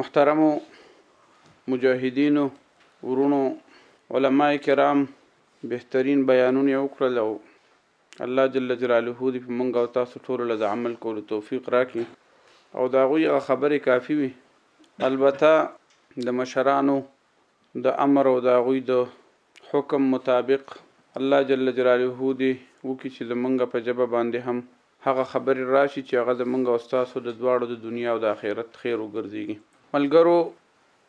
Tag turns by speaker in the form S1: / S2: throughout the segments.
S1: محترمو مجاهدینو وروڼو علماء کرام بهترین بیانونه یې وکړل او الله جل جلاله دې په موږ او تاسو ټولو له د عمل کولو توفیق راکړي او د هغوی هغه خبرې کافي وي البته د مشرانو د امر او د هغوی د حکم مطابق الله جل جلاله دې وکړي چې زمونږ په ژبه باندې هم هغه خبرې راشي چې هغه زمونږ او ستاسو د دواړو د دنیا او د اخرت خیر وګرځېږي. ملګرو!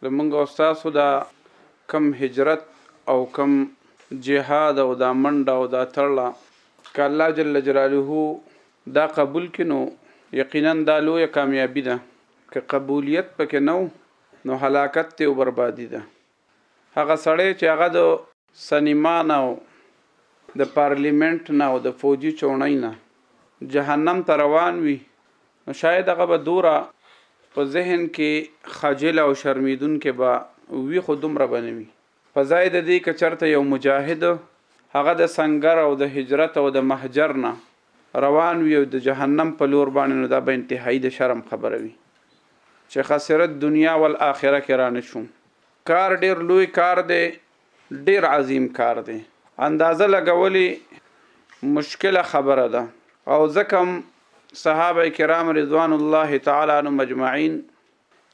S1: زمونږ او ستاسو دا کوم هجرت او کوم جهاد او دا منډه او دا تړړه که الله جل جلاله دا قبول کړي نو یقینا دا لویه کامیابي ده، که قبولیت پکې نه و نو هلاکت دی او بربادي ده هغه سړی چې هغه د. سنیما نه او د پارلیمنټ نه او د فوجي چوڼۍ نه جهنم ته روان وي نو شاید هغه به دوره په ذهن کې خجل او شرمیدونکی به وي خو دومره به نه وي په ځای د دې که چرته یو مجاهد هغه د سنګر او د هجرت او د مهجر نه روان وي او د جهنم په لور باندې نو دا به انتهايي د شرم خبره وي چې خسرت دنیا والآخره کې رانه شوم کار ډیر لوی کار دی ډیر عظیم کار دی اندازه لګولې مشکله خبره ده او ځکه صحابه کرام رضوان الله تعالی عنهم اجمعین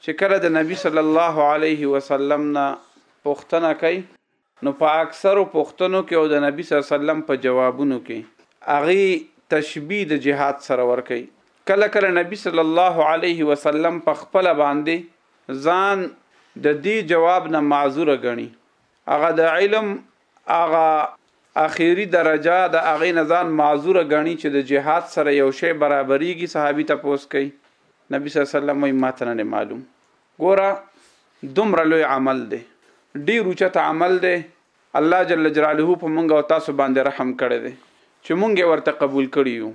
S1: چې کله د نبی صلی الله علیه وسلم نه پوښتنه کوي نو په اکثرو پوښتنو کې او د نبي صلی الله علیه وسلم په جوابونو کې هغې تشبیه د جهاد سره ورکوي، کله کله نبي صلی الله علیه وسلم په خپله باندې ځان د دې جواب نه معذوره ګڼي، هغه د علم هغه اخري درجه د هغې نه ځان معذوره ګڼي چې د جهاد سره یو شی برابریږي، صحابي تپوس کوي، نبي صلی الله علیه وسلم وايي، ماته نه دی معلوم. ګوره دومره لوی عمل دی ډیر اوچت عمل دی الله جل جلاله په مونږ او تاسو باندې رحم کړی دی چې مونږ یې ورته قبول کړي یو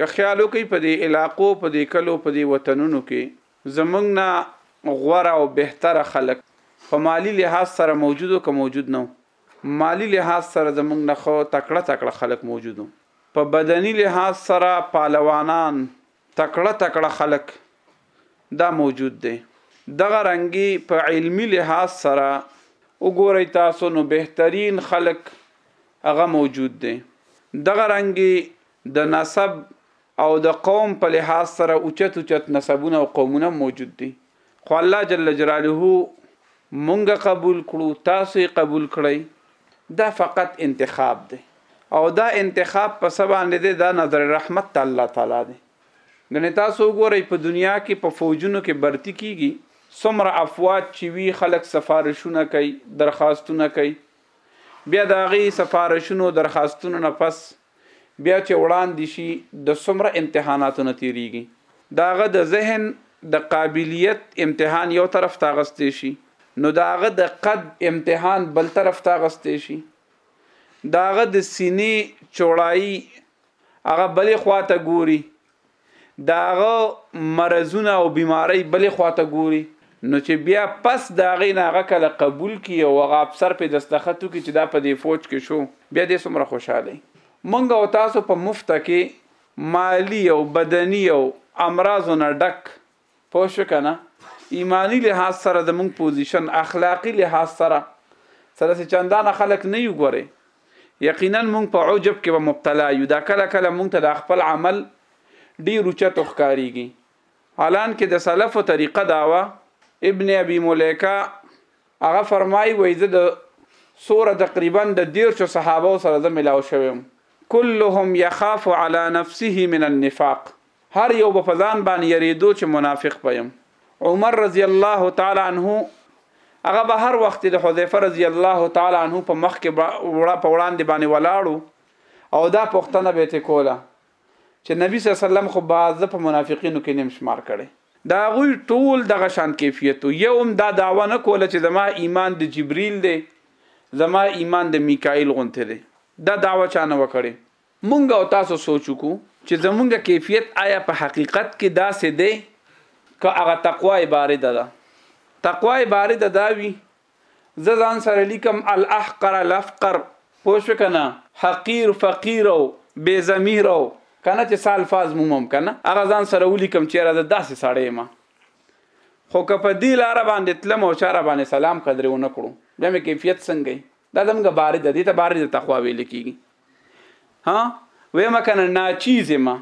S1: که خیال وکړئ په دې علاقو په دې کلو په دې وطنونو کې زمونږ نه غوره او بهتره خلک په مالي لحاظ سره موجود او که موجود نه مالي لحاظ سره زمونږ نه خو تکړه تکړه خلک موجود په بدني لحاظ سره پهلوانان تکړه تکړه خلک دا موجود دی دغه رنګي په علمي لحاظ سره وګورئ تاسو نو بهترین خلک هغه موجود دی دغه رنګي د نسب او د قوم په لحاظ سره اوچت اوچت نسبونه او قومونه موجود دی خو الله جل جلاله مونږ قبول کړو تاسو یې قبول کړئ دا فقط انتخاب دی او دا انتخاب په څه باندې دی دا نظر رحمت ته الله تعالی دی ګنې تاسو وګورئ په دنیا کې په فوجونو کې برتی کیږي څومره افواج چې وي خلک سفارشونه کوي درخواستونه کوي بیا د هغې سفارشونو درخواستونو نه پس بیا چې وړاندې شي د څومره امتحاناتو نه تېرېږي د هغه د ذهن د قابلیت امتحان یو طرف ته اخیستی شي نو د هغه د قد امتحان بل طرف ته اخیستی شي د هغه د سینې چوړایي هغه بلې خوا ته ګوري د هغه مرضونه او بیمارۍ بلې خوا ته ګوري، نو چې بیا پس د هغې نه هغه کله قبول کړي او هغه افسر پرې دستخط وکړي چې دا په دې فوج کې شو، بیا دې څومره خوشحاله وي. موږ او تاسو په مفته کې مالي او بدني او امراضو نه ډک پوه شوې کنه ایمانی لحاظ سره د مونږ پوزیشن اخلاقی لحاظ سره سره سي چندان خلک نه یو ګوره یقینا مونږ په عجب کې به مبتلا یو دا کله کله مونږ ته د خپل عمل ډیر اوچت ښکاریږي حالان کې د سلفو طریقه داوه ابن ابي مليکه هغه فرمایي وای زه د سوره تقریبا د دیرشو صحابه سره زه ملاو شوم كلهم يخاف على نفسه من النفاق هر یو به په ځان باندې یریدو چې منافق به یم. عمر رضی الله تعالی عنه هغه به هر وخت د حذیفه رضی الله تعالی عنه په مخ کې وړه په وړاندې باندې ولاړو او دا پوښتنه به ته کوله چې نبی صلی الله علیه وسلم خو با زه په منافقینو کې نیم شمار کړي دا غوی ټول دغه شان کیفیت یو هم دا داوا نه کوله چې زما ایمان د جبرئیل دی زما ایمان د میکائیل غونته دی دا داوا چا نه وکړي مونږ او تاسو سوچ وکړو چې زمونږ کیفیت آیا په حقیقت کې داسې دی که هغه تقوا بارده ده؟ تقوا بارده دا وي، زه ځان سره لیکم الاحقر الافقر، پوه شوې که نه؟ حقیر، فقیر او بې ضمیر او که نه چې څه الفاظ مومم که نه، هغه ځان سره ولیکم چې یاره زه داسې سړی یم. خو که په دې لاره باندې تلم او چا راباندې سلام قدرې ونه کړو، بیا مې کیفیت څنګه وي؟ دا زمونږ بارده، دې ته بارده تقوا ویل کېږي. ها وېما کنه ناچیز ما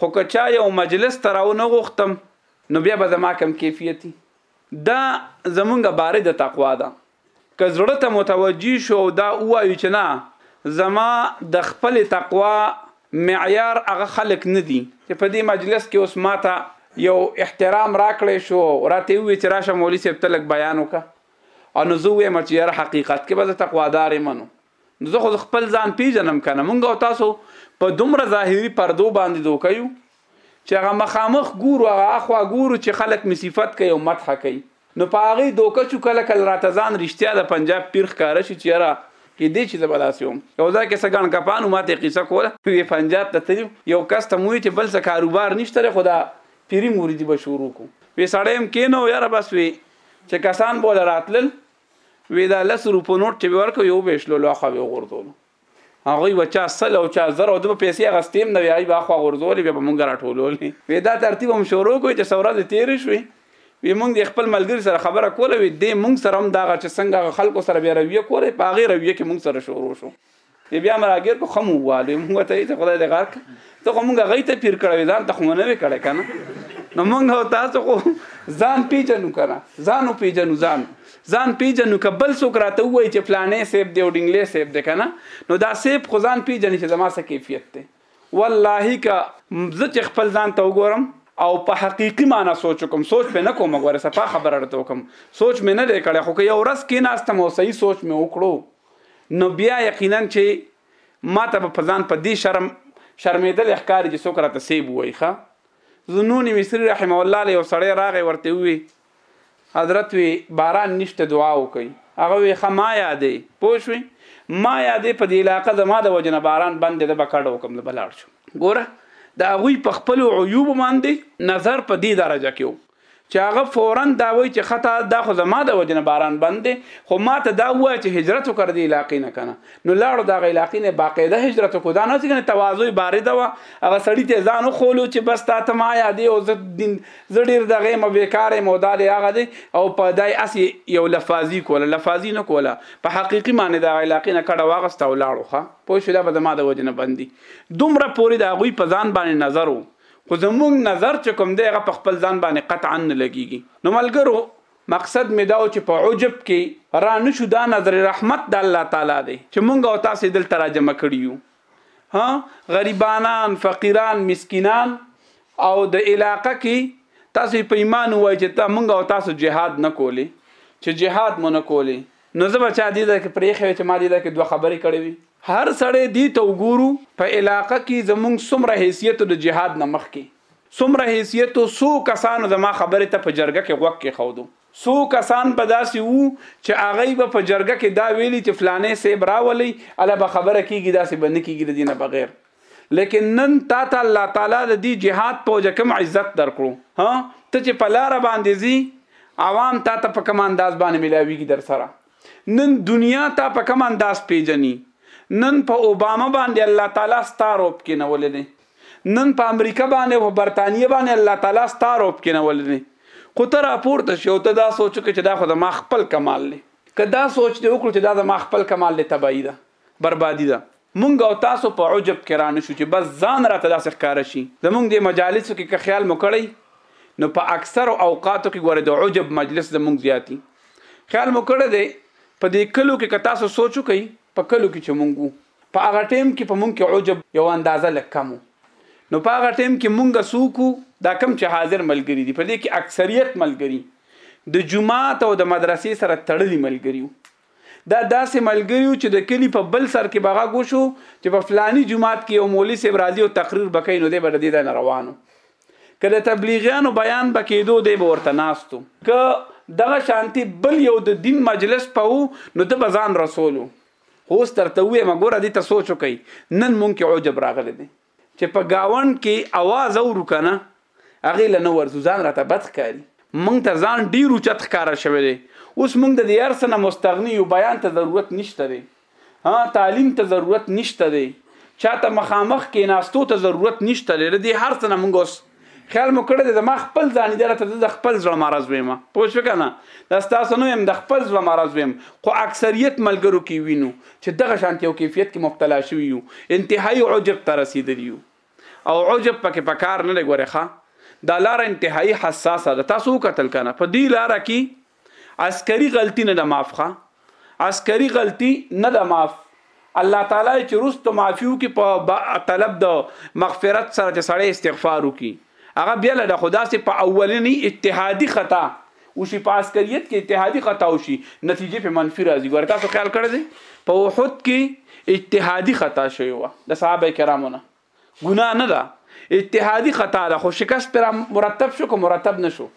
S1: خو که چا یو مجلس ته راو نه غوښتم نو بیا به زما کم کیفیتي دا زمونږ باره د تقوا ده که زړه ته متوجي شو او دا وایو چې نه زما د خپل تقوا معیار هغه خلک نه دي چې په دې مجلس کې اوس ماته یو احترام راکړی شو راته وی چې راشه مولوي صاحب تلک بیان وکړه او نو زه وایم چې یاره حقیقت کې به زه تقوادار منو نو زه خو خپل ځان پیژنم کنه مونږ او تاسو په دومره ظاهري پردو باندې دوکه یو چې هغه مخامخ ګورو هغه اخوا ګورو چې خلک مې صفت کوي او مدح کوي نو په هغې دوکه شو کله کله راته ځان رښتیا د پنجاب پیر ښکاره شي چې یاره کېدی شي زه به داسې وم یو ځای کې څه ګڼ کپانو ما ته قیصه کوله وې پنجاب ته تللي یو کس ته مو ویل چې بل څه کاروبار نشته دی خو دا پیري مریدي به شروع کړو وې سړی هم کېنه یاره بس وې چې کسان به له راتلل وی دا لس روپو نوټ چې ورکو یو به شلو لوخه به غورځولو هغه بچا سل او چا زر او د پیسې هغه سټیم نه وی به خو غورځولې به مونږ راټولولې وی دا ترتیب هم شروع کوی چې سورا دې تیر شوي وی مونږ د خپل ملګری سره خبره کوله وی دې مونږ سره هم دا چې څنګه خلکو سره به رویه کوله په هغه رویه کې مونږ سره شروع شو دی بیا مراګیر کو خمو والو موږ ته ته خدای دې غرق ته خو موږ غي ته پیر کړو ځان ته خو نه وی کړه کنه نو موږ تاسو خو ځان پیژنو کنه ځانو پیژنو ځان ځان پیژنو کبل څوک راته وای چې پلانې سیب دی او ډنګلې سیب دی کنه نو دا سیب خو ځان پیژنې چې زما څه کیفیت دی والله که زه چې خپل ځان ته وګورم او په حقيقي معنی سوچ کوم سوچ په نه کوم غوړې صفه خبره راته کوم سوچ مې نه دی کړی خو که یو ورځ کې ناستم او صحیح سوچ مې وکړو نو بيا يقيناً چې ما ته به په ځان په دې شرم شرمېدلی ښکاري چې څوک راته صېب ووايي ښه ذنون مصري رحمه الله له یو سړی راغی ورته ووی حضرت وی باران نشته دعا وکي هغه وی ښه ما یادې پوه شوې ما یادې په دې علاقه زما د وجنه باران بند ده به کډه وکم د بلاړ شو ګوره د هغوی په خپلو عیوب باندې نظر په دې درجه کې چې هغه فورا دا وایي چې خطا دا خو زما د وجنه باران بند دی خو ما ته دا وایي چې هجرت وکړ دی علاقې نه کنه نو لاړو دا غ علاقې نه باقاعده هجرت کو دا نه چې کنه تواضع بارد و هغه سړی ته ځان خولو چې بس تا ته ما یادې او زه دین زه ډیر دغه م بیکاره مودا دی هغه دی او په دای اس یو لفاظي کوله لفاظي نه کوله په حقيقي معنی دا علاقې نه کډه واغسته ولاړو ښه پوه شو دا به زما د وجنه بندي دومره پوری دا غوي په ځان باندې نظر وو خو زموږ نظر چې کوم دی هغه په خپل ځان باندې قطعا نه لګیږي نو ملګرو مقصد مې دا و چې په عجب کې را نه شو دا نظر رحمت د الله تعالی دی چې موږ او تاسې دلته را جمع کړي یو ها غریبانان فقیران مسکینان او د علاقه کې تاسو په ایمان وای چې تا مونږ او تاسو جهاد نه کولې چې جهاد مونږ نه کولې نو زه به چا دې ځای کې پرېښی وی چې ما دې ځای کې دوه خبرې کړې وي. هر سړی دې ته وګورو په علاقه کې زموږ څومره حیثیت و د جهاد نه مخکې څومره حیثیت و، څو کسانو زما خبرې ته په جرګه کې غوږ کېښود و، څو کسان به داسې وو چې هغه به په جرګه کې دا ویلي چې فلانی صیب راولئ هله به خبره کېږي داسې به نه کېږي د دې نه بغیر. لیکن نن تا ته الله تعالی د دې جهاد په وجه کوم عزت درکړو ها ته چې په لار باندې زی عوام تا ته په کوم انداز باندې ملاویږي در سره نن دنیا تا په کوم انداز پیژني نن په اوباما باندې الله تعالی ستار اوپ کې نه ولې نن په امریکا باندې او برتانیې باندې الله تعالی ستاره وب کې نه ولې خو ته راپورته شو ته دا سوچ کې چې دا خو د ما خپل کمال دی که دا سوچ دی وکړو چې دا د ما خپل کمال دی تبعی ده بربادي ده. موږ او تاسو په عجب کې را نه شو چې بس ځان راته داسې ښکاره شي. زموږ دې مجالسو کې که خیال مو کړی نو په اکثرو اوقاتو کې ګوره د عجب مجلس زموږ زیات وي. خیال مو کړی دی په دې کلو کې که تاسو سوچ وکړئ په کلو کې چې موږ وو په هغه ټیم کې په موږ کې عجب یوه اندازه لږ کم و نو په هغه ټیم کې موږ څوک وو دا کم چې حاضر ملګري دي په دې کې اکثریت ملګري د جومات او د مدرسې سره تړلي ملګري وو. دا داسې ملګري وو چې د کلي په بل سر کې به غږ وشو چې په فلاني جومات کې یو مولي صاحب راځي او تقریر به کوي نو دی به د دې ځای نه روان و که د تبلیغیانو بیان به کېدو دی به ورته ناست و که دغه شانتي بل یو د دین مجلس به و نو ده به ځان رسولو خو اوس درته ووایم ګوره دې ته سوچ وکړئ نن مونږ کې عجب راغلی دی چې په ګاونډ کې اواز اورو کنه هغه له نه ورځو ځان راته بد ښکاري مونږ ته ځان ډیر اوچت ښکارا شوی دی اوس مونږ د دې ارسنه مستغنی یو بیان ته ضرورت نشته دی ها تعلیم ته ضرورت نشته دی چاته مخامخ کې ناستو ته ضرورت نشته دی د دې هر څه نه مونږ اوس خیال مو کړی زما خپل ځان دی راته د خپل زړه مرز ویم پوه شو کنه دا ستاسو نه ویم د خپل زړه مرز ویم خو اکثریت ملګرو کې وینو چې دغه شانتي او کیفیت کې مبتلا شوی یو انتهایی عجب ته رسیدلی یو او عجب پکې پکار نه لګوري ښا دا لار انتهایی حساسه ده تاسو قتل کنه په دې لار کې عسکری غلطی نه ده معاف ښه عسکری غلطی نه ده معاف الله تعالی چې رستو معافي وکي په طلب د مغفرت سره چې سړی استغفار وکي هغه بیا له خدا سي په اولنی اتحادي خطا او شي په عسکریت کې اتحادي خطا او شي نتیجه په منفي راځي ګور تاسو خیال کړی دی په وحد کې اتحادي خطا شوی و د صحابه کرامو نه ګناه نه ده اجتهادي خطا ده خو شکست پر مرتب شو که مرتب نشو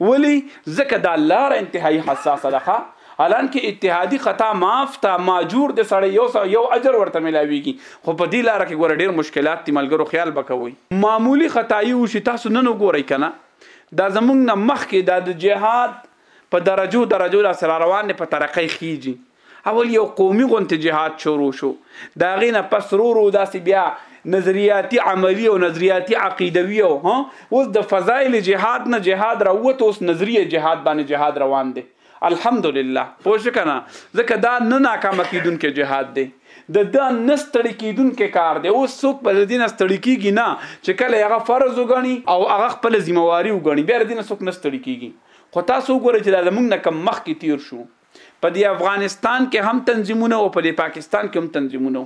S1: ولی ځکه دا لار انتهایی حساسه ده الان کې اجتهادي خطا معاف تا ماجور د سړی یو سو یو اجر ورته ملاویږي خو په دې لار کې ګوره ډیر مشکلات دي ملګرو خیال بکوي معمولی خطایی وشي تاسو نن وګورئ کنه دا زمونږ نه مخکې دا د جهاد په درجو درجو دا سره روان په ترقۍ خيږي اول یو قومي غونته جهاد شروع شو دا غینه پس رو رو داسې بیا نظریاتي عملی او نظریاتي عقیدوي او ها اوس د فضایل جهاد نه جهاد راووت اوس نظریه جهاد باندې جهاد روان دی الحمدلله پوه شو کنه ځکه دا نه ناکامه کیدونکی جهاد دی د دا نه ستړي کیدونکی کار دی اوس څوک په دې نه ستړي کیږي نه چې کله هغه فرض وګڼي او هغه خپل ذمہ واري وګڼي بیا دې نه څوک نه ستړي کیږي خو تاسو وګورئ چې دا زمونږ نه کم مخکې تیر شو په دې افغانستان کې هم تنظیمونه او په دې پاکستان کې هم تنظیمونه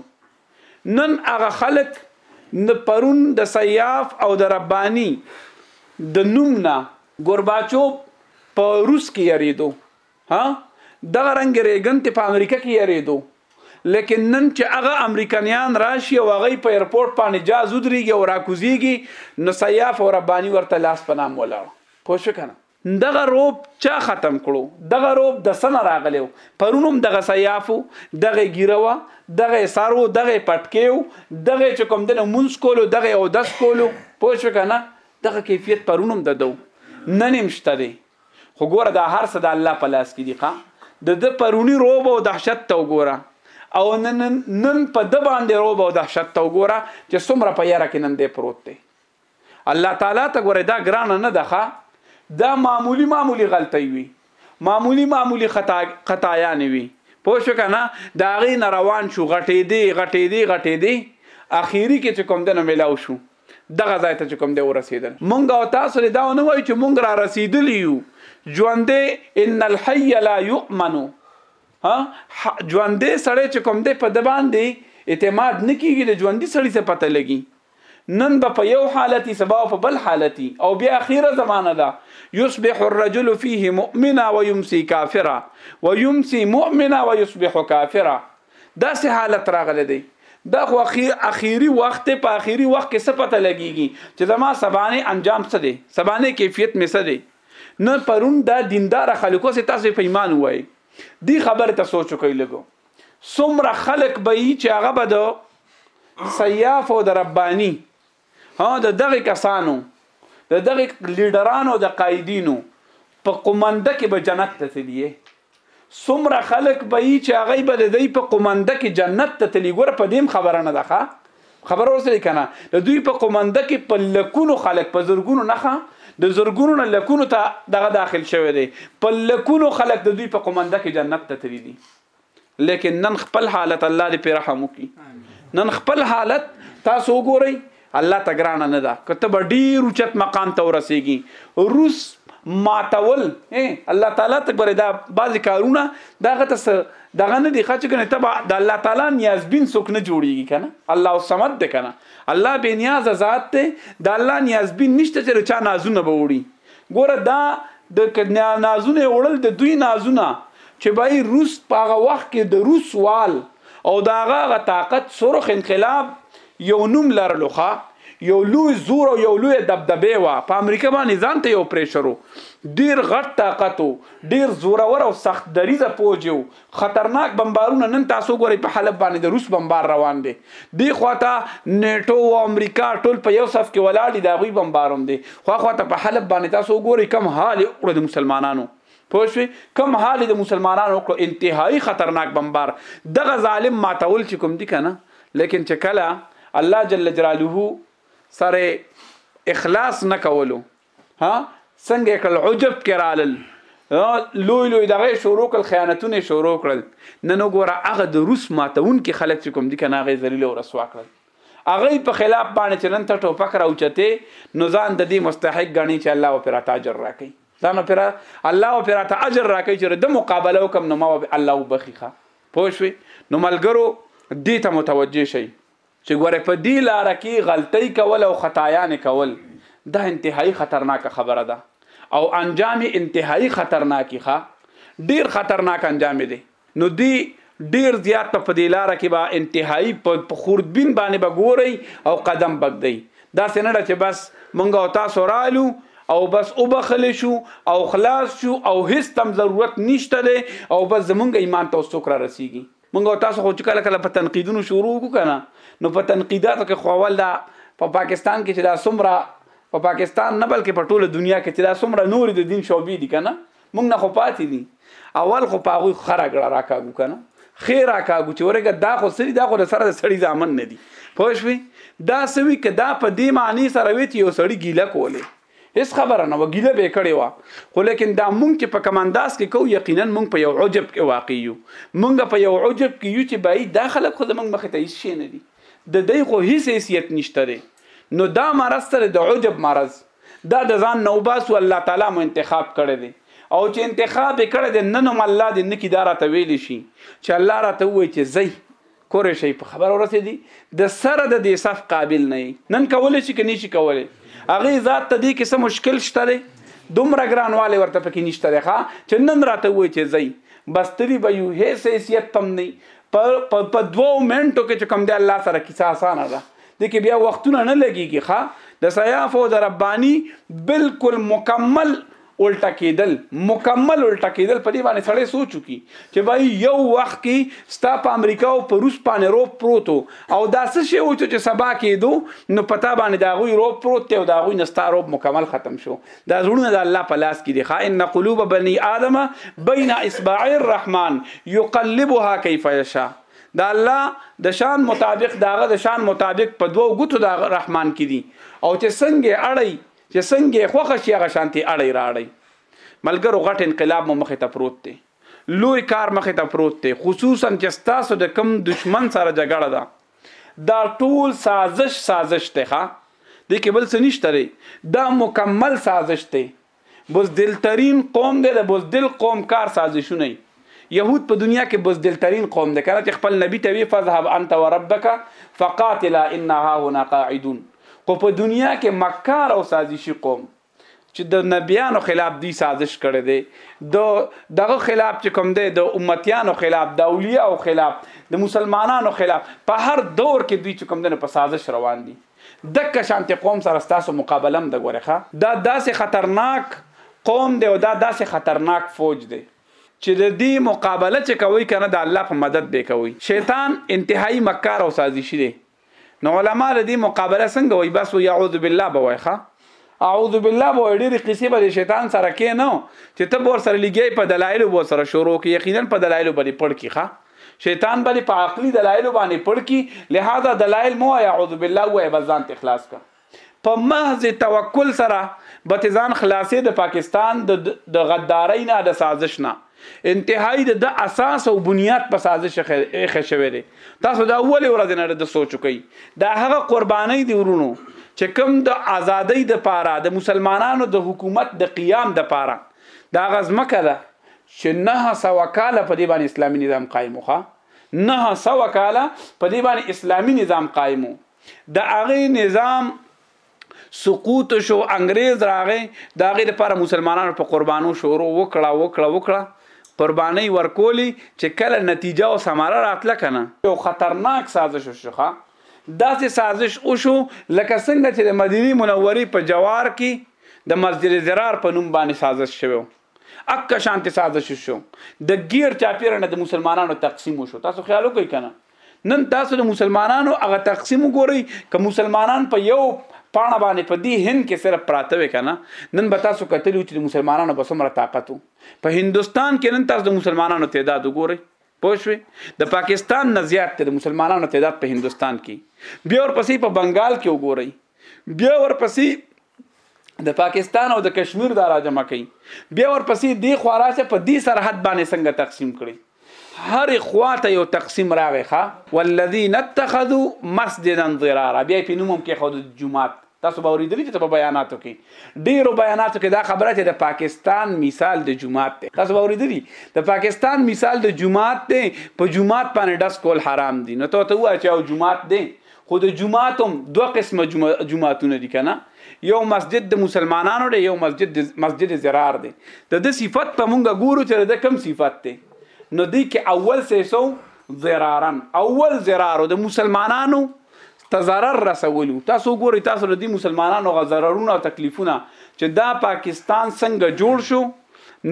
S1: نن هغه خلک د پرون د سیاف او د ربانی د نوم نه ګورباچوب په روس کې یریدو ها دغه رنګ ریګن ته په امریکا کې یریدو لیکن نن چې هغه امریکایان راشي او هغه په ایرپورټ باندې جاز ودرېږي او راکوزيږي نو سیاف او ربانی ورته لاس پنام ولاړ پوه شو کنه دغه رعب چا ختم کړو دغه رعب د څه نه راغلی و پرون هم دغه سیاف و دغه ږیره وه دغه سر و دغه پټکی و دغه چې کوم دی نو لمونځ کولو دغه اودس کولو پوه شوې که نه دغه کیفیت پرون هم د ده و نن هم شته دی خو ګوره دا هر څه د الله په لاس کې دي ښه د ده پروني رعب او دهشت ته وګوره او نن نن په ده باندې رعب او دهشت ته وګوره چې څومره په یره کې نن دی پروت دی الله تعالی ته ګوره دا ګرانه نه ده ښه دا معمولی معمولی غلطۍ وي معمولی معمولی خطا خطایانې وي پوه شو که نه د هغې نه روان شو غټېدې غټېدې غټېدې اخیري کې چې کوم دی نو میلاو شو دغه ځای ته چې کوم دی ورسېدل مونږ او تاسو له دا ونه وایو چې مونږ را رسېدلي یو ژوندې ان الحي لا يؤمن ها ژوندې سړی چې کوم دی په د باندې اعتماد نه کیږي د ژوندي سړي څه پته لګي نن به په یو حالتي سبا په بل حالتي او بیا اخیره زمانه ده یصبح الرجل فيه مؤمنا ويمسي کافرا ويمسي مؤمنا ويصبح کافرا دا سه حالت راغله دی دا خو اخیر اخیری وخت په اخیری وخت کې څه پته لګیږي چې زما سبانه انجام څه دی سبانه کیفیت مې څه دی نه پرون دا دیندار خلکو سه تاسو په ایمان وای دی خبره ته سوچ کوي لګو څومره خلک به یي چې هغه به د سیاف او د ربانی ها د دغه کسانو د دغه لیډرانو د قائدینو په قومنده کې به جنت ته تللی څومره خلک به یي چې هغه به د دوی په قومنده کې جنت ته تللی ګوره په دې خبره نه ده خبر اوس لري کنه د دوی په قومنده کې په لکونو خلک په زرګونو نه د زرګونو نه لکونو ته دغه داخل شوی دی په لکونو خلک د دوی په قومنده کې جنت ته تللی دي لیکن نن خپل حالت الله دې په رحم وکړي نن خپل حالت تاسو وګورئ الله تګرانه نه ده کته به ډیر اوچت مقام ته ورسیږي روس ماتول الله تعالی ته ګره دا بعضی کارونه دا غته دغه نه دی خچ کنه تبع د الله تعالی نیاز بین څوک نه جوړیږي کنه الله الصمد ده کنه الله به نیاز ذات ته د الله نیاز بین نشته چې چا نازونه به وړي ګوره دا د نازونه یې وړل د دوی نازونه چې بای روس په هغه وخت کې د روس وال او د هغه هغه طاقت سرخ انقلاب یو نوم لرلو ښه یو لوی زور او یو لوی دبدبه وه په امریکا باندې ځان ته یو پریشرو ډیر غټ طاقت ډیر زورور او سخت دریزه پوج یو خطرناک بمبارونه نن تاسو ګورئ په حلب باندې د روس بمبار روان دی دی خواته نیټو او امریکا ټول په یو صف کې ولاړ دي دا غوي بمباروم دی خو خواته په حلب باندې تاسو ګورئ کم حال وکړو د مسلمانانو پوه شوي کم حال د مسلمانانو وکړو انتهایی خطرناک بمبار دغه ظالم ماتول چې کوم دي کنه لیکن چې کله الله جل جلاله سره اخلاص نه کولو ها څنګه کړل عجب کرالل لوی لوی دغه شروع کړ خیانتونه شروع کړل نن وګوره هغه د روس ماتون کې خلک چې کوم دي کنه هغه ذلیل او رسوا کړل هغه په خلاف باندې چې نن ته ټوپک راوچته نو ځان د دې مستحق غني چې الله او پر تاجر راکړي ځان پر الله او پر تاجر راکړي چې د مقابله وکم نو ما الله وبخيخه پوه شئ نو ملګرو دې ته متوجه شئ چې ګوره په دې لاره کې غلطۍ کول او خطایانې کول دا انتهايي خطرناکه خبره ده او انجام یې انتهايي خطرناکي ښه ډیر خطرناک انجام یې دی نو دی ډیر زیات په پدې لار کې به انتهایی په خوردبین باندې به ګوري او قدم بګدي دا سنړه چې بس مونږ او تاسو رالو او بس وبخل شو او خلاص شو او هیڅ تم ضرورت نشته دی او بس زمونږ ایمان ته څوک را رسیږي مونږ تاسو خو چې کله کله په تنقیدونو شروع وکړو کنه نو په تنقیداتو کې خو ول دا په پاکستان کې چې دا سمره په پاکستان نه بلکې په ټوله دنیا کې چې دا سمره نور د دین شوبې دي کنه مونږ نه خو پاتې دي اول خو پاغوي خره ګړه راکاګو کنه خیر راکاګو چې ورګه دا خو سړي دا خو د سره د سړي ځامن نه دي پوه شوي دا سوي که دا په دې معنی سره وي چې یو سړي ګیله کوله هیڅ خبره نه وه ګیله به یې کړې وه خو لیکن دا مونږ چې په کوم انداز کې کوو یقینا مونږ په یو عجب کې واقع یو مونږ په یو عجب کې یو چې بایی دا خلک خو زمونږ مخې ته هیڅ شی نه دي د دوی خو هیڅ حیثیت نشته دی نو دا مرض سره د عجب مرض دا د ځان نه وباسو الله تعالی مو انتخاب کړی دی او چې انتخاب یې کړی دی نن هم الله دې نه کي دا راته ویلی شي چې الله راته ووایي چې ځئ قريشي په خبره ورسېدي د سره د دې صف قابل نه يي نن کولې شي کني شي کولې هغه ذات ته دي کې سم مشکل شته دي دومره ګرانواله ورته پکې نشته ده ښا چې نن راته وای چې زئی بستلی به یو هیڅ حیثیت تم نه په په دوو منټو کې چې کوم دی الله سره کیسه اسانه ده د کې بیا وختونه نه لګيږي ښا د سیاف او د ربانی بالکل مکمل الټه کېدل مکمل الټه کېدل په دې باندې سړی سوچ وکړي چې بای یو وخت کې ستا په امریکا او په روس باندې روب پروت او دا څه شی و چې سبا کېدو نو پتا باندې دا غوي روب پروت دی او دا غوي نستا روب مکمل ختم شو دا زړونه د الله په لاس کې دي خا ان قلوب بني ادم بین اصبع الرحمن یقلبها کیف یشاء دا الله د شان مطابق داغه د شان مطابق په دوو ګوتو دا رحمان کې دي او چې څنګه اړي چې څنګه یې خوښه شي هغه شانتې اړی راړی. ملګرو غټ انقلاب مو مخې ته پروت دی. لوی کار مخې ته پروت دی. خصوصاً چې ستاسو د کوم دښمن سره جګړه ده دا ټول سازش سازش دی ښه دې کې بل څه نشته دی. دا مکمل سازش دی. بزدل ترین قوم دی د بزدل قوم کار سازشونه یې. یهود په دنیا کې بزدل ترین قوم دی کله چې خپل نبی ته وی فذهب انت وربک فقاتلا ان ها هنا قاعدون خو په دنیا کې مکار او سازشي قوم چې د نبیانو خلاف دی سازش کړي دي د دغه خلاف چې کوم دی د امتیانو خلاف د اولیاء او خلاف د مسلمانانو خلاف په هر دور کې دوی چې کوم دی په سازش روان دي دک شانته قوم سره ستاسو مقابله هم د غورخه دا داسې خطرناک قوم دی او دا داسې خطرناک فوج دی چه د دی مقابله چه کوی کنه د الله په مدد به کوی شیطان انتهایی مکار او سازشی دی نو علما د دی مقابله څنګه وای بس و یعوذ بالله به وای ښه اعوذ بالله به ډېری قصې به د شیطان سره کې نه چې ته بور سره لګیای په دلایل بور سره شروع کې یقینا په دلایل باندې پړ کی ښه شیطان باندې په عقلي دلایل باندې پړ کی لہذا دلایل مو اعوذ بالله وای بس ځان ته اخلاص کا په محض توکل سره به ته ځان خلاصې د پاکستان د د غدارۍ نه د سازش نه انتهایی د د اساس او بنیاد په سازش اخه شوی دی تاسو دا اول ورځ نه د سوچ کوي دا هغه قرباني دی ورونو چې کوم د ازادۍ د پاره د مسلمانانو د حکومت د قیام د پاره دا غزمکه ده چې نه سو کاله په دې باندې اسلامي نظام قائم وخه نه سو کاله په دې باندې اسلامي نظام قائم د هغه نظام سقوط شو انګريز راغې د هغه لپاره مسلمانانو په قربانو شروع وکړه وکړه وکړه قرباني ورکولي چې کله نتیجه او ثمره راتله کنه یو خطرناک سازش شوخه داسې سازش وشو لکه څنګه چې د مدینه منورې په جوار کې د مسجد زرار په نوم باندې سازش شوی اکه شانتي سازش شو د ګیر چاپیرنه د مسلمانانو تقسیم شو تاسو خیال وکړئ کنه نن تاسو د مسلمانانو هغه تقسیم وګورئ که مسلمانان په یو پاڼه باندې په دې هند کې صرف پراته وي کنه نن به تاسو کتلی چې د مسلمانانو په څومره طاقت په هندستان کې نن تاسو د مسلمانانو تعداد وګورئ پوه شوي د پاکستان نه زیات د مسلمانانو تعداد په هندستان کې بیا ورپسې په بنګال کې وګورئ بیا ورپسې د پاکستان او د کشمیر دا راجمع کوي بیا ورپسې دی خو راشه په دې سرحد باندې څنګه تقسیم کړي هر خواته یو تقسیم راغی ښا والذین اتخذوا مسجدا ضرارا بیا په نومم کې خود جمعات تاسو به اوریدلی چې په بیاناتو کې ډیرو بیاناتو کې دا خبره چې د پاکستان مثال د جمعات دی تاسو به اوریدلی د پاکستان مثال د جمعات دی په جمعات باندې داس کول حرام دي نو ته ته وایې چې او جمعات دی خو د جمعات هم دوه قسمه جمعاتونه دي کنه یو مسجد د مسلمانانو دی یو مسجد مسجد زرار دی د د صفت ته مونږ ګورو چې د کم صفت دی نو دی کې اول سه سو ضرارن اول ضرارو د مسلمانانو ته ضرر رسولو تاسو ګورئ تاسو د دې مسلمانانو غ ضررونه او تکلیفونه چې دا پاکستان څنګه جوړ شو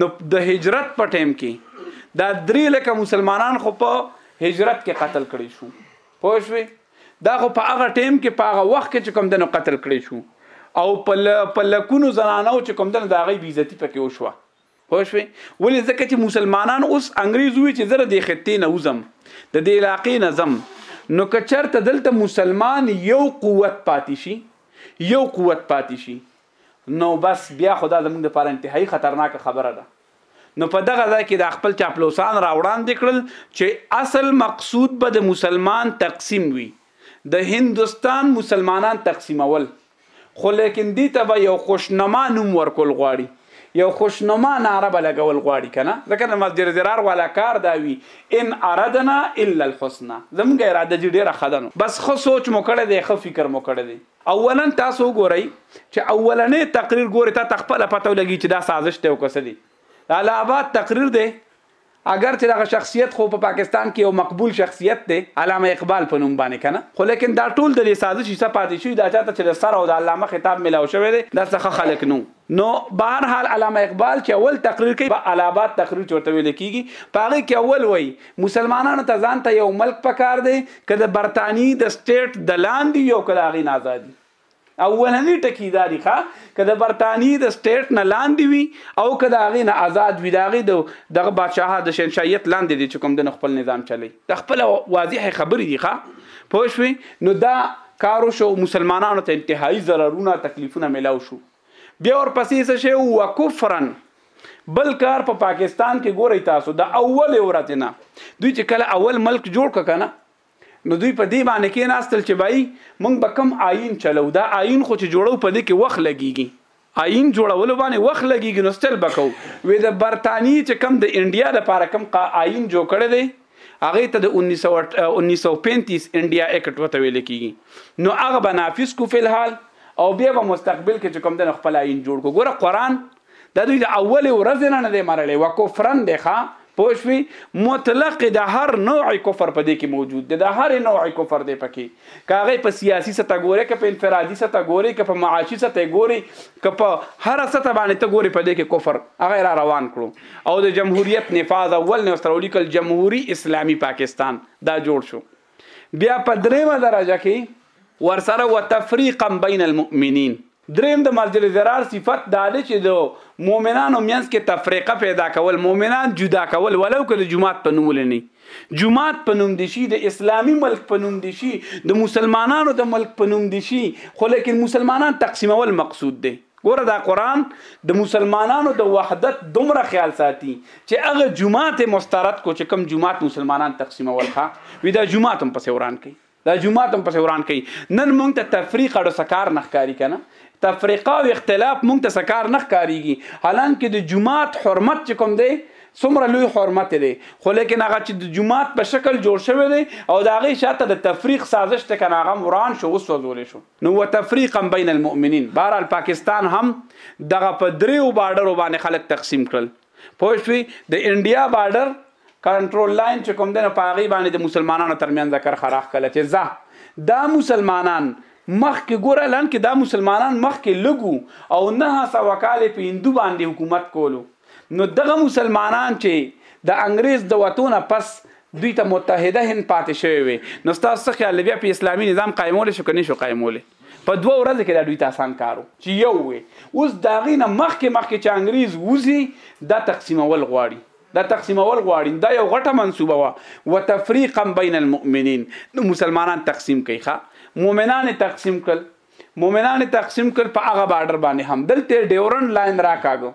S1: نو د هجرت په ټیم کې دا درې لکه مسلمانان خو په هجرت کې قتل کړي شو پوه شوې دا خو په هغه ټیم کې په هغه وخت کې چې کوم دنو قتل کړی شو او په په لکونو زنانو چې کوم دنو د هغې بیزتی پکې وشوه پوه شوې ولې ځکه چې مسلمانان اوس انګریز وی چې زره د خطې نه وزم د دې علاقې نه زم نو که چرته دلته مسلمان یو قوت پاتې شي یو قوت پاتې شي نو بس بیا خدا زموږ لپاره انتهایی خطرناک خبره ده نو په دغه ځای کې دا خپل چاپلوسان را وړاندې کړل چې اصل مقصود به د مسلمان تقسیم وي، د هندوستان مسلمانان تقسیمول، خو لیکن دوی ته به یو خوشنما نوم ورکول غواړي، یو خوشنما نعره به لګول غواړي که نه، ځکه د مسجد ضرار والا کار دا وي، ان اردنا الا الحسنی، زموږ اراده جی ډېره ښه ده نو بس ښه سوچ مو کړی دی، ښه فکر مو کړی دی. اولا تاسو وګورئ چې اولنې تقریر ګوري تا تخپل پته ولګي چې دا سازش ته وکړه دي دا لا آباد تقریر دی اگر چې دغه شخصیت خو په پاکستان کې یو مقبول شخصیت دی علامه اقبال په نوم باندې کنه خو لیکن دا ټول د سازش حصہ پاتې شوی دا چاته چې د سر او د علامه خطاب ملاو شوی دی دا څخه خلک نو نو بهرحال علامه اقبال چې اول تقریر کوي په الاباد تقریر چې ورته ویل کیږي په هغه کې اول وایي مسلمانانو ته ځان ته یو ملک پکار دی که د برتانی د سټیټ د لاندې یو کله هغه نه ازادي اولنی ټکی دا دی که د برتانی د سټیټ نه لاندې وي او که د هغه نه آزاد وي د هغه د دغه بادشاهه د شنشایت لاندې دي چې کوم د خپل نظام چلی د خپل واضح خبرې دي ښه پوه شوي نو دا کار وشو، مسلمانانو ته انتهايي ضررونه، تکليفونه ملاو شو، بيا ورپسې څه شی وو؟ وکفرا بل کار په پاکستان کې ګورئ تاسو د اولې ورځې نه دوی چې کله اول ملک جوړ کړ کنه نو دوی په دې باندې کېناستل چې بایی موږ به کم آئین چلو دا آئین خو چې جوړو په دې کې وخت لګیږي آئين جوړولو باندې وخت لګيږي نو ستل به کوو وې د برتانيې چې کوم د انډيا د پاره کوم آئين جوړ کړی دی هغه ته د انیس سو انیس سو پنځیس انډیا ایکټ ورته ویل کیږي نو هغه به نافذ کو فی الحال او بیا به مستقبل کې چې کوم دنه خپل آئین جوړ کو ګوره قرآن د دوی د اول ورځ نه نه دی مرلی وکفرن دی ښه پوه شوي مطلق د هر نوع کفر په دې کې موجود دی د هر نوع کفر دی پکې که هغه په سیاسي سطح ګوري که په انفرادي سطح ګوري که په معاشي سطح ګوري که په هر سطح باندې ته ګوري په دې کې کفر هغه را روان کړو او د جمهوریت نفاذ اول نه سره ولیکل جمهوری اسلامی پاکستان دا جوړ شو بیا په دریمه درجه کې ورسره وتفریقا بین المؤمنین دریم د مصدر الضرار صفت دا دی چې د مؤمنانو مینځ کې تفریقه پیدا کول، مؤمنان جدا کول ولو که د جومات په نوم ولې نه وي. جومات په نوم دې شي، د اسلامي ملک په نوم دې شي، د مسلمانانو د ملک په نوم دې شي، خو لیکن مسلمانان تقسیمول مقصود دی. ګوره دا قرآن د مسلمانانو د وحدت دومره خیال ساتي چې هغه جومات یې مسترد کړو چې کوم جومات مسلمانان تقسیمول ښه وي دا جومات هم پسې وران کړي. دا جمعات هم پسې وران کوي نن مونږ ته تفریق اړو سکار نه ښکاری کنه تفریقه او اختلاف مونږ ته سکار نه ښکاریږي حالانکه د جمعات حرمت چې کوم دی څومره لوی حرمت دی خو لیکن هغه چې د جمعات په شکل جوړ شوی دی او د هغې شاته د تفریق سازش ته کنه هغه وران شو وسوځول شو نو وتفریقا بین المؤمنین بهرحال پاکستان هم دغه په دریو بارډرو باندې خلک تقسیم کړل پوه شوي د انډیا بارډر کنټرول لاین چې کوم دی نو په هغې باندې د مسلمانانو ترمنځ کرښه راښکله چې ځه دا مسلمانان مخکې ګوره لن کې دا مسلمانان مخکې لږو او نه سوه کالې په هندو باندې حکومت کولو نو دغه مسلمانان چې د انګریز د وتو نه پس دوی ته متحده هند پاتې شوی وي نو ستاسو څه خیال بیا په اسلامي نظام قایمول شو که نه شو قایمولی په دوه ورځې کې دا دوی ته اسان کارو چې یو وي اوس دا غینه مخکې مخکې چې انګریز وزي دا تقسیمول غواړي دا تقسیمول غواړي دا یو غټه منصوبه وا وتفریقا بین المؤمنین نو مسلمانان تقسیم کوي ښا مؤمنان تقسیم کړل مؤمنان تقسیم کړ په هغه بارډر باندې هم دلته ډیورن لاین راکاګو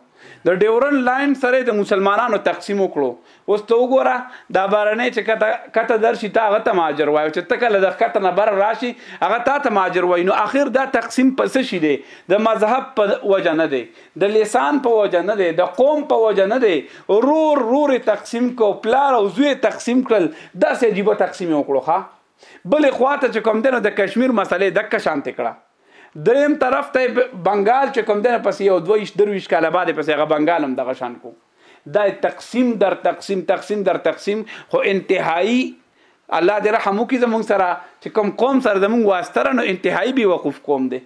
S1: د ډیورن لاین سره د مسلمانانو تقسیم وکړو اوس ته وګوره دا بارنې چې کته کته درشي تا غته ماجر وایو چې تکه له کته نه بر راشي هغه تا ته ماجر وای نو اخر دا تقسیم پس شي دی د مذهب په وجه نه دی د لسان په وجه نه دی د قوم په وجه نه دی رور رور تقسیم کو پلار او زوی تقسیم کړل دا سه جيبه تقسیم وکړو ښا بلې خواته چې کوم دنه د کشمیر مسلې دک شانت کړه دریم طرف ته بنگال چې کوم دنه پس یو 22 درویش کاله بعد پس هغه بنگال هم دغه شان کو دا تقسیم در تقسیم تقسیم در تقسیم خو انتهایی الله دې رحم وکړي زمونږ سره چې کوم قوم سره زمونږ واسطه نو انتهایی بي وقوف قوم دی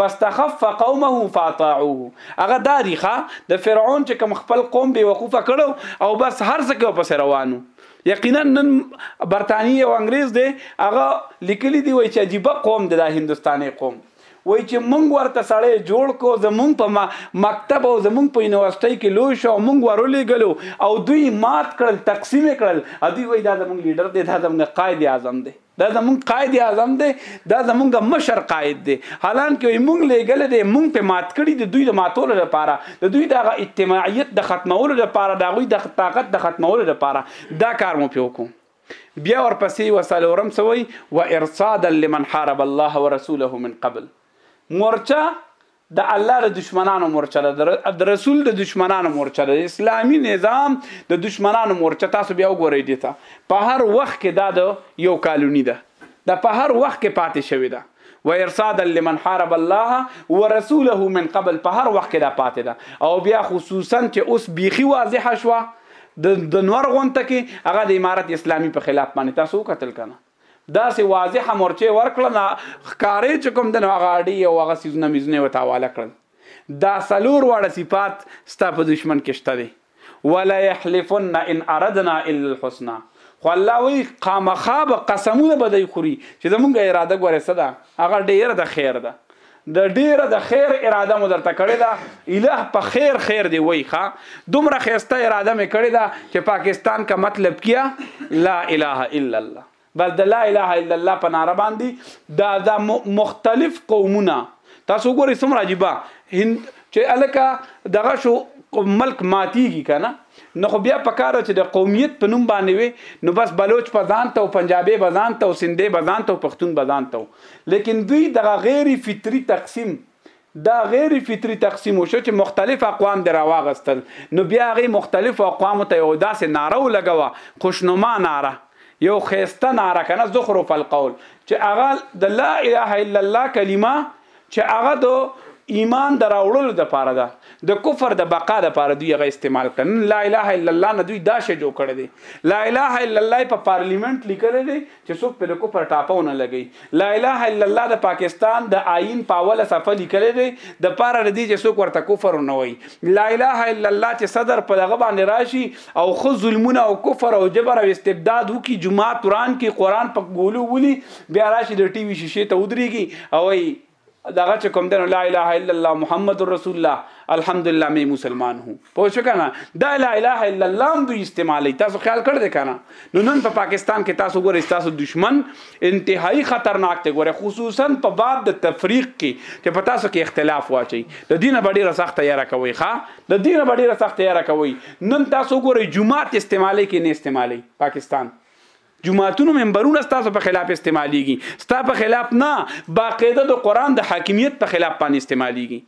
S1: فاستخف قومه فاطاعوه هغه داریخه د فرعون چې کوم خپل قوم بي وقوفه کړو او بس هر څه کې پس روانو یقینا نن برتانیې یو انګریز دی هغه لیکلی دی وای چې عجیبه قوم دی دا هندوستاني قوم وای چې مونږ ورته سړی جوړ کو زمونږ په مکتب او زمونږ په یونیورسټۍ کې لوی شو مونږ ورولېږلو او دوی مات کړل تقسیم کړل او دوی وای دا زمونږ لیډر دی دا زمونږ قائد اعظم دی دا زمونږ قائد اعظم دی دا زمونږ مشر قائد دی حالانکه مونږ لېګل دی مونږ په مات کړی د دوی د ماتولو لپاره د دوی دغه اجتماعیت د ختمولو لپاره د غوی د طاقت د ختمولو لپاره دا کار مو پیو کو بیا ورپسې وسلورم سوی و ارصادا لمن حارب الله ورسوله من قبل مورچا د الله د دشمنانو مورچه ده، د رسول د دشمنانو مورچه ده، د اسلامي نظام د دشمنانو مورچه، تاسو بیا وګورئ دې ته، په هر وخت کې دا د یو کالوني ده، دا په هر وخت کې پاتې شوې ده، وارصادا لمن حارب الله ورسوله من قبل، په هر وخت کې دا پاتې ده او بیا خصوصا چې اوس بیخي واضحه شوه د د نور غونته کې، هغه د امارت اسلامي په خلاف باندې، تاسو وکتل که نه؟ داسې واضحه مورچه ورکړه نه ښکارې چې کوم د هغه اډي او هغه سیزونه میزونه وته حواله کړل دا سلور واړه صفات ستا په دشمن کې شته دي ولا يحلفن ان اردنا الا الحسنى خو الله وی قامخا به قسمونه بدای خوري چې زمونږه اراده ګوره صدا هغه ډیره د خیر ده د ډیره د خیر اراده مو درته کړې ده اله په خیر خیر دی وای ښا دومره خیسته اراده مې کړې ده چې پاکستان کا مطلب کیا لا اله الا الله بس د لا اله الا الله په ناره باندې دا د مختلف قومونه تاسو ګورئ څومره عجیبه هند چې الکه دغه شو ملک ماتیږي کنه نو خو بیا پکار ده چې د قومیت په نوم باندې وې نو بس بلوچ به ځان ته او پنجابې به ځان ته او سندې به ځان ته او پښتون به ځان ته لیکن دوی دغه غیر فطري تقسیم دا غیر فطري تقسیم وشو چې مختلف اقوام د راواغستل نو بیا هغه مختلف اقوام ته یو داسې ناره ولګوه خوشنما ناره یو خیسته ناره کنه زخرف القول چې هغه د لا اله الا الله کلمه چې هغه د ایمان د راوړلو دپاره ده، د کفر د بقا دپاره دوی هغه استعمال کړه، نن لا اله الا الله نه دوی دا شی جوړ کړی دی، لا اله الا الله یې په پارلیمنټ لیکلی دی چې څوک پرې د کفر ټاپه ونه لګوي، لا اله الا الله د پاکستان د آیین په اوله صفحه لیکلی دی، دپاره د دې چې څوک ورته کفر ونه وایي، لا اله الا الله چې صدر په هغه باندې راشي او ښه ظلمونه او کفر او جبر او استبداد وکړي، جومات وران کړي، قرآن په ګولو ولي، بیا راشي د ټي وي شیشه ته ودرېږي او ای دغه چې کوم دنو لا اله الا الله محمد رسول الله الحمدلله می مسلمان هو پوه شو کنه دا لا اله الا الله هم دوی استعمالي تاسو خیال کړ دې کنه نو نن په پاکستان کې تاسو ګورئ تاسو دشمن انتهایی خطرناک دی ګوره خصوصا په باب د تفریق کې چې په تاسو کې اختلاف واچي د دینه ډیره سخته یاره کوي ښا د دینه ډیره سخته یاره کوي نن تاسو ګورئ جمعات استعمالي کې نه استعمالي پاکستان جماعتونو منبرونه ستاسو په خلاف استعماليږي ستا په خلاف نه باقاعده د قران د حاکمیت په خلاف باندې استعماليږي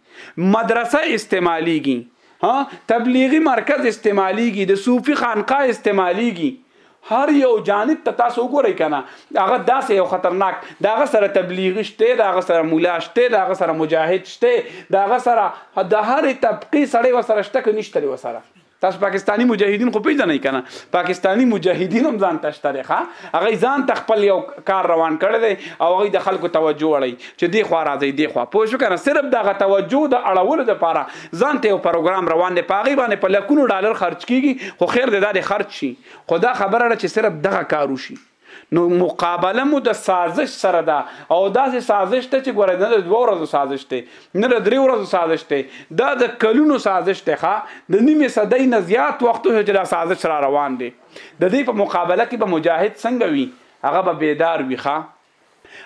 S1: مدرسه استعماليږي ها تبلیغي مرکز استعماليږي د صوفي خانقاه استعماليږي هر یو جانب ته تاسو وګورئ کنه هغه داسې یو خطرناک داغه سره تبلیغي شته داغه سره مولا شته داغه سره مجاهد شته داغه سره د هر طبقه سړی وسره شته که نشته وسره تاسو پاکستانی مجاهدین خو پیژنئ کنه پاکستانی مجاهدین هم ځان تشتره ښه هغه ځان تخپل یو کار روان کړی دی او هغه د خلکو توجه وړي چې دی خو راځي دی خو پوه شو کنه صرف دغه توجه د اړولو لپاره ځان ته یو پروګرام روان دی پاغي باندې په لکونو ډالر خرج کیږي خو خیر دی دا د خرج شي خدا خبره ده چې صرف دغه کار وشي نو مقابله مو د سازش سره ده او داسې سازش ته چې ګوره نه د دوه ورځو سازش دی نه د درې ورځو سازش دی دا د کلونو سازش دی ښه د نیمې صدۍ نه زیات وخت شو چې دا سازش را روان دی د دې په مقابله کې به مجاهد څنګه وي هغه به بیدار وي ښه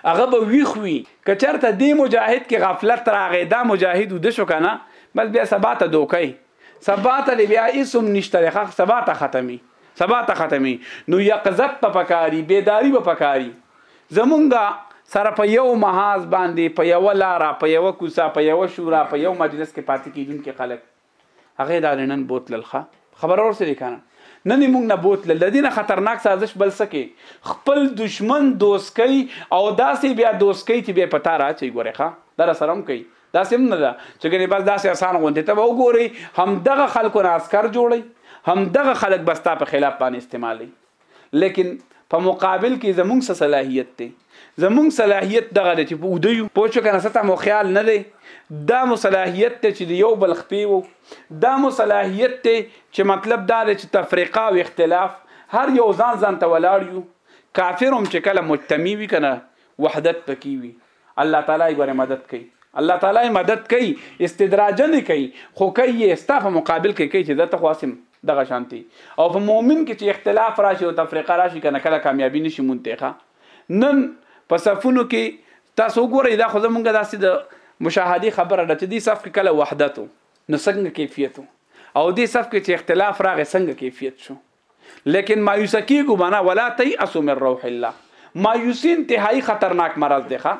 S1: هغه به ویښ وي که چرته دې مجاهد کې غفلت راغی دا مجاهد وده شو کنه بس بیا سبا ته دوکای سبا ته دی بیا هیڅ هم نشته دی خخ سبا ته ختمي سبا ته ختمي نو یقظت په پکاري بیداری په پکاري زمونږه سره په یو محاذ باندې په یو لاره په یو کوڅه په یو شورا په یو مجلس کې پاتې کیدونکي خلک هغه دا دی نن بوتلل ښه خبر اورسې دی کنه نن یې موږ نه بوتلل د دې نه خطرناک سازش بل څه کې خپل دشمن دوست کوي او داسې بیا دوست کوي چې بیا په تا راچوي ګورې ښه دا راسره هم کوي داسې هم نه ده چې ګنې بس داسې اسان غوندې ته به وګورئ همدغه خلکو نه عسکر جوړوي همدغه خلک به ستا په خلاف باندې استعمالوي لیکن په مقابل کې زمونږ څه صلاحیت دی زمونږ صلاحیت دغه دی چې په ودیو پوه شو کنه ستاسو مو خیال نه دی دا مو صلاحیت دی چې یو بل خپې وو دا مو صلاحیت دی چې مطلب دا دی چې تفریقه او اختلاف هر یو ځان ځان ته ولاړ یو کافر هم چې کله مجتمع وي کنه وحدت پکې وي الله تعالی غره مدد کوي الله تعالی مدد کوي استدراجا نه کوي خو کوي ستا په مقابل کې کوي چې د تخواسم دغه شانتي او په مؤمن کې چې اختلاف راشي او تفریقه راشي کنه کله کامیابی نشي مونته نن په صفونو کې تاسو ګورئ دا خو زمونږ داسې د مشاهدي خبره ده چې دې صف کې کله وحدت نو څنګه کیفیت او دې صف کې چې اختلاف راغی څنګه کیفیت شو لیکن مایوسه کیږو بنا ولا تیأسو من روح الله مایوسی انتهایی خطرناک مرض دی ښا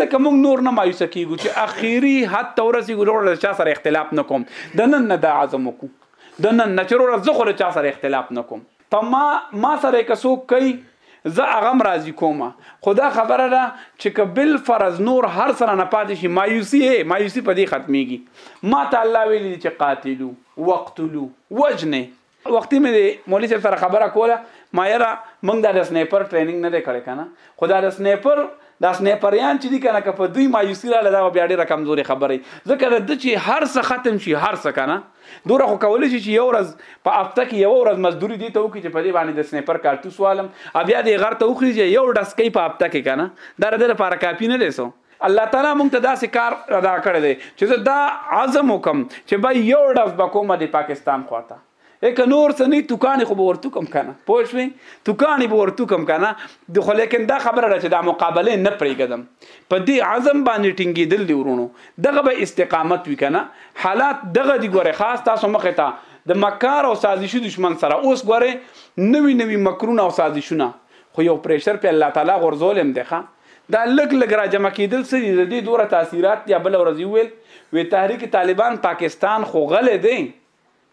S1: لکه موږ نور نه مایوسه کیږو چې اخیری حد تورسی ګورور له چا سره اختلاف نکوم د نن نه دا عزم وکړو د نن نه چرور زه خو له چا سره اختلاف نکوم ته ما ما سره کسو کوي زه هغه مرضی کوم خدا خبره ده چې کبل فرض نور هر سره نه پاتې شي مایوسی مایوسی په دې ختميږي ما ته الله ویلي چې قاتلو وقتلو وجنه وختي مې د مولوي صاحب سره خبره کوله ما یاره موږ دا د سنیپر ټریننګ نه دی کړی کنه خو دا د سنیپر دا سنیپریان چې دي کنه که په دوی مایوسي رااله دا بیا ډېره کمزورې خبره وي ځکه د ده چې هر څه ختم شي هر څه کنه دوره خو کولی شي چې یو ورځ په هفته کې یو ورځ مزدوري دي ته وکړي چې په دې باندې د سنیپر کارتوس والم بیا دې غر ته وخريږي یو ډسکۍ په هفته کې کنه دا د لپاره کافي نه دی سو الله تعالی مونږ ته داسې کار ادا کړی دی چې زه دا عزم وکم چې به یو ډز به کومه د پاکستان خواته که نور څه نه توکانې خو به ورتو کم کنه پوه شوې توکانې به ورتو کم کنه د خو لیکن دا خبره ده چې دا مقابله نه پرېږدم په دې عزم باندې ټینګېدل دی ورونو دغه به استقامت وي کنه حالات دغه دی ګوره خاص تاسو مخې ته د مکار او سازشي دشمن سره اوس ګوره نوي نوي مکرونه او سازشونه خو یو پریشر په الله تعالی غرزول هم دی ښه دا لږ لږ را جمع کیدل څه دي ددې دوره تاثیرات دي بله ورځ یې وویل وې تحریک طالبان پاکستان خو غلی دی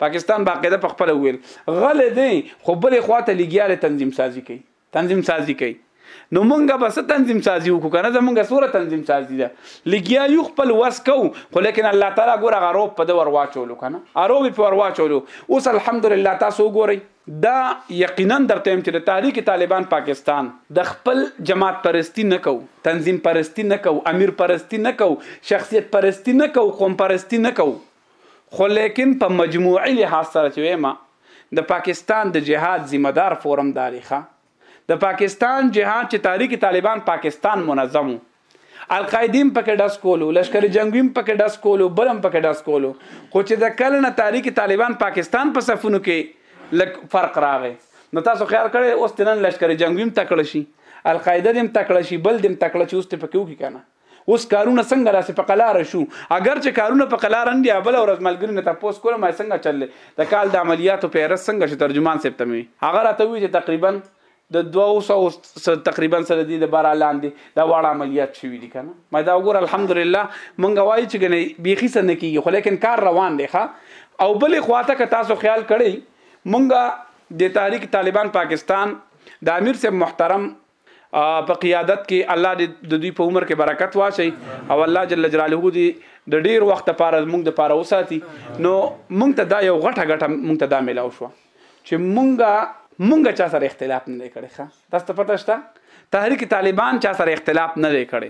S1: پاکستان باقاعده په خپل ویل غلی دی خو بلې خوا ته لګیاله تنظیم سازي کوي تنظیم سازي کوي نو مونږه بس تنظیم سازي وکړو کنه زمونږه سوره تنظیم سازي ده لګیا یو خپل وس کو خو لیکن الله تعالی ګوره غروب په د ورواچولو کنه اروب په ورواچولو اوس الحمدلله تاسو ګورئ دا یقیناً درته وایم چې د تحریک طالبان پاکستان د خپل جماعت پرستي نه کوو، تنظیم پرستي نه کوو، امیر پرستي نه کوو، شخصیت پرستي نه کوو، قوم پرستي نه کوو، خو لیکن په مجموعي لحاظ سره چې وایم د پاکستان د جهاد ذمه دار فورم دا دی، ښه! د پاکستان جهاد چې تحریک طالبان پاکستان منظم و القاعدي هم پکې ډز کولو لشکر جنګوي هم پکې ډز کولو بل هم پکې ډز کولو خو چې د کله نه تحریک طالبان پاکستان په صفونو کې لږ فرق راغی نو تاسو خیال کړی اوس تنن لشکر جنگوي هم تکړه شي القاعده دې هم تکړه شي بل دې هم تکړه شي اوس ته پکې وکړي که نه اوس کارونه څنګه داسې په قلاره شو اگر چې کارونه په قلاره نه دي بل ورځ ملګری نه تاسو کوله ما څنګه چل د کال د عملیاتو په ارس څنګه چې ترجمان صاحب تموي هغه راته وی چې تقریبا د 200 تقریبا سره دي د بار لاندې دا واړه عملیات شوي دي کنه ما دا وګور الحمدلله مونږ وایي چې کنه بیخي سن کیږي خو لیکن کار روان دی ښا او بل خواته که تاسو خیال کړئ مونږ د تحریک طالبان پاکستان د امیر صاحب محترم په قیادت کې الله دې د دوی په عمر کې برکت واچي او الله جل جلاله دې د ډیر وخت لپاره موږ د پاره وساتي نو موږ ته دا یو غټه غټه موږ ته دا ملاو شو چې موږ مونږ چا سره اختلاف نه کړی ښه تاسو ته پته شته تحریک طالبان چا سره اختلاف نه کړی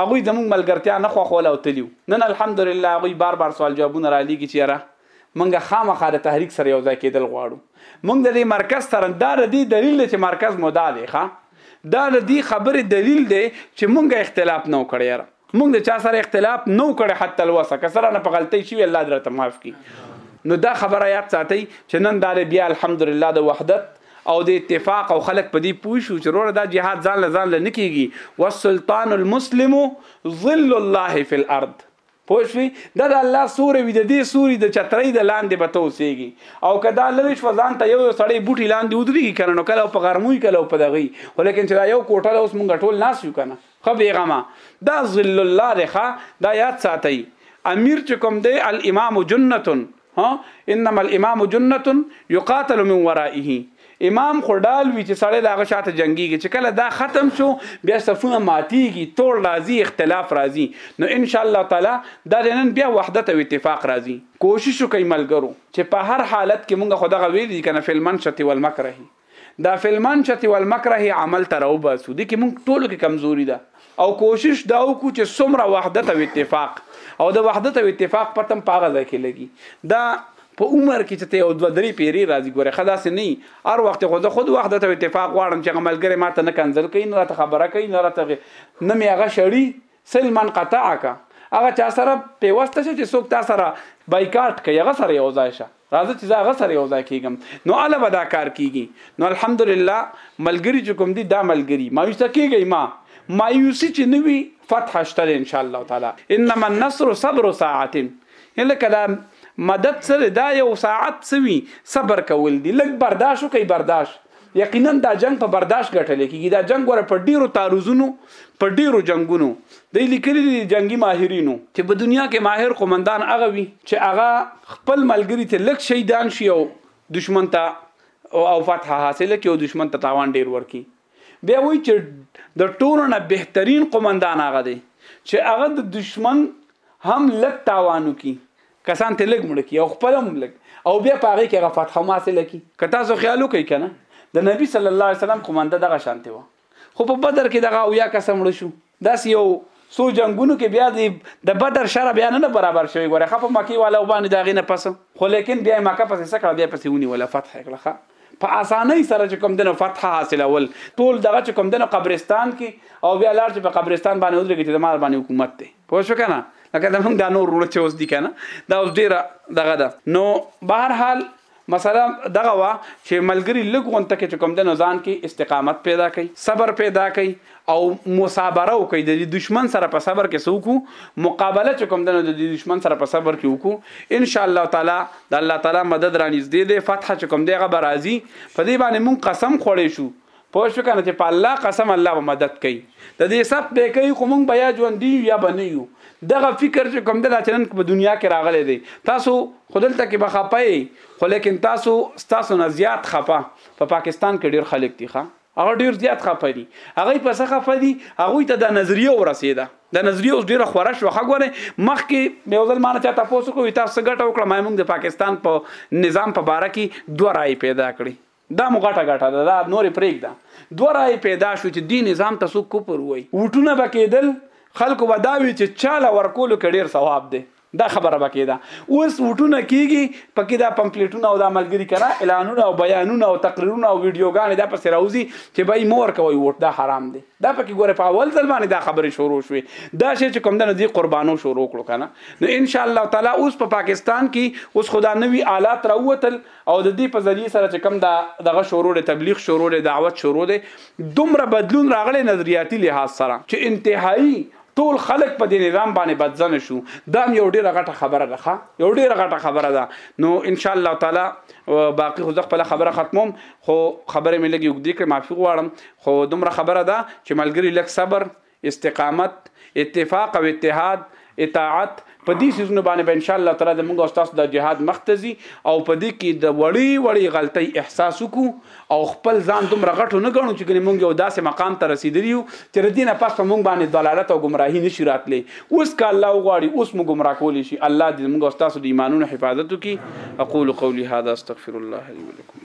S1: هغوی زموږ ملګرتیا نه خوښوله او تلي وو. نن الحمدلله هغوی بار بار سوال جوابونه رالېږي چې یاره موږ خامخا د تحریک سره یو ځای کېدل غواړو. موږ د دې مرکز سره، دا د دې دلیل دی چې مرکز مو دا دی ښه. دا د دې خبرې دلیل دی چې موږ اختلاف نه وو کړی یاره. موږ د چا سره اختلاف نه وو کړی حتی الوسع. که څه رانه په غلطۍ شوي الله دې راته معاف کړي. نو دا خبره یاد ساتئ چې نن دا دی بیا الحمدلله د وحدت او د اتفاق او خلک په دې پوه شو چې روره دا جهاد ځان له ځان له نه کېږي والسلطان المسلم ظل الله فی الارض پوه شوې دا د الله سوری وي د دې سوري د چترۍ د لاندې به ته اوسېږي او که دا لرې شوه ځان ته یو یو سړی بوټي لاندې ودرېږي که نه نو کله په غرمو وي کله په دغه وي خو لیکن چې دا یو کوټه ده اوس مونږ ټول ناست یو که نه ښه بېغمه دا ظل الله دی ښه دا یاد ساتئ امیر چې کوم دی الامام جنتون ها انما الامام جنت یقاتل من ورائه امام خو ډال وی چې سړی داغه شاته جنگيږي چې کله دا ختم شو بیا صفونه ماتيږي تول راځي اختلاف راځي نو ان شاء الله تعالی دا نن بیا وحدت او اتفاق راځي کوشش وکړئ ملګرو چې په هر حالت کې مونږ خو دغه ویلي کنه فلمن شتی والمکرهي دا فلمان چتی ول مکره عمل ته راو باسو دي کې مونږ ټولو کې کمزوري ده او کوشش دا وکړو چې څومره وحدت او اتفاق او د وحدت او اتفاق پتم پاغه ځای کې لګي دا په عمر کې چې ته یو دوه درې پیری راځي ګوره خدا سه نه هر وخت خو زه خود وحدت او اتفاق غواړم چې عملګری ماته نه کنزل کوي نه راته خبره کوي نه راته نه می هغه شړی صل من قطعک هغه چا سره پیوسته شه چې څوک تا سره بایکاټ کوي هغه سره یو ځای شه راځه چې زه هغه سره یو ځای کیږم نو اله به دا کار کیږي نو الحمدلله ملګری چې کوم دي دا ملګری مایوس کیږي ما مایوسی چې نوي فتح شته ان شاء الله تعالی انما النصر صبر ساعه الا کدا مدد سره دا یو ساعت سوي صبر کول دي لګ برداشت کوي برداشت یقینا دا جنګ په برداشت ګټل کېږي، دا جنګ ګوره په ډېرو تعرضونو، په ډېرو جنګونو، دی لیکلي دي د جنګي ماهرینو، چې په دنیا کې ماهر قومندان هغه وي، چې هغه خپل ملګري ته لږ شهیدان شي او دښمن ته او فتحه حاصله کړي او دښمن ته تاوان ډېر ورکړي، بیا وایي، چې د ټولو نه بهترین قومندان هغه دی، چې هغه د دښمن هم لږ تاوان وکړي، کسان ته لګ مړ کی او خپل هم لګ او بیا پاره کې غفات خماسه لکی که تاسو خیال وکړئ کنه د نبی صلی الله علیه وسلم قومنده دغه شانته و خو په بدر کې دغه او یا کسم مړ شو داس یو سو جنگونو کې بیا د بدر شر بیا نه برابر شوی ګوره خپ مکی والا وبانی داغه نه پس خو لیکن بیا مکه پس سکړه بیا پس ونی ولا فتح کړه په اسانۍ سره چې کوم دنو فتح حاصلول ټول دغه چې کوم دنو قبرستان کې او بیا لار چې په قبرستان باندې ودرېږي چې د مار باندې حکومت دی پوه شو کنه لکه د موږ دا نور ورونه چې اوس دي کنه دا اوس ډیره دغه ده نو بهر حال مثلا دغه وا چې ملګری لګون ته کې کوم د نزان کې استقامت پیدا کړي صبر پیدا کړي او مصابره وکړي د دشمن سره په صبر کې سوکو مقابله چې کوم د دشمن سره په صبر کې وکړو ان شاء الله تعالی د الله تعالی مدد را نږدې دی فتح چې کوم دیغه برازي په دې باندې مون قسم خوړې شو پوه شو کنه چې په الله قسم الله به مدد کوي د دې سب به کوي خو مونږ بیا ژوند دی یا بنه یو دغه فکر چې کوم د چنن په دنیا کې راغلی دی تاسو خودلته کې بخپای خو لیکن تاسو تاسو نه زیات خپه په پا پاکستان کې ډیر خلک دي ښا هغه ډیر زیات خفه دي هغه په څه خفه دي هغه ته د نظریه ورسیده د نظریه اوس ډیره خوره شو خګوره مخکې یو ځل مانه چا تاسو کوی تاسو ګټه وکړه ما موږ د پاکستان په پا نظام په باره کې دوه رائے پیدا کړي دا مو غټه غټه ده دا نور پرېګ ده دوه رائے پیدا شو چې دی نظام تاسو کوپر وای وټونه بکیدل خلکو وداوی چې چاله ورکول کډیر ثواب دی دا خبره به کېده اوس وټونه کېږي پکې دا پمفلیټونه او دا ملګري کنه اعلانونه او بیانونه او تقریرونه او ویډیوګانې دا پسې راوځي چې بای مور کوي وټ دا حرام دی دا پکې ګوره په اول ځل باندې دا خبرې شروع شوې دا شی چې کوم د دې قربانو شروع کړو کنه نو ان شاء الله تعالی اوس په پا پاکستان کې اوس خدا نوی آلات راوتل او د دې په ذریعه سره چې کوم دا دغه شروع د تبلیغ شروع د دعوت شروع دی دومره بدلون راغلی نظریاتي لحاظ سره چې انتهایی ټول خلک په دې نظام باندې بدزنه شو دا هم یو ډیره غټه خبره ده ښه یو ډیره غټه خبره ده نو ان شاء الله تعالی باقی خو خپل خبره ختموم خو خبره مې لګي وګدې کړې معافي غواړم خو دومره خبره ده چې ملګری لک صبر استقامت اتفاق او اتحاد اطاعت په دې څیزونو باندې به ان شاء الله تعالی زموږ او ستاسو دا جهاد مخ ته ځي او په دې کې د وړې وړې غلطۍ احساس وکړو او خپل ځان دومره غټ ونه ګڼو چې ګنې موږ یو داسې مقام ته رسېدلي یو چې د دې نه پس په موږ باندې ضلالت او ګمراهي نه شي راتلی اوس که الله وغواړي اوس مو ګمراه کولی شي الله دې زموږ او ستاسو د ایمانونو حفاظت وکړي اقول قولي هذا استغفر الله لي ولکم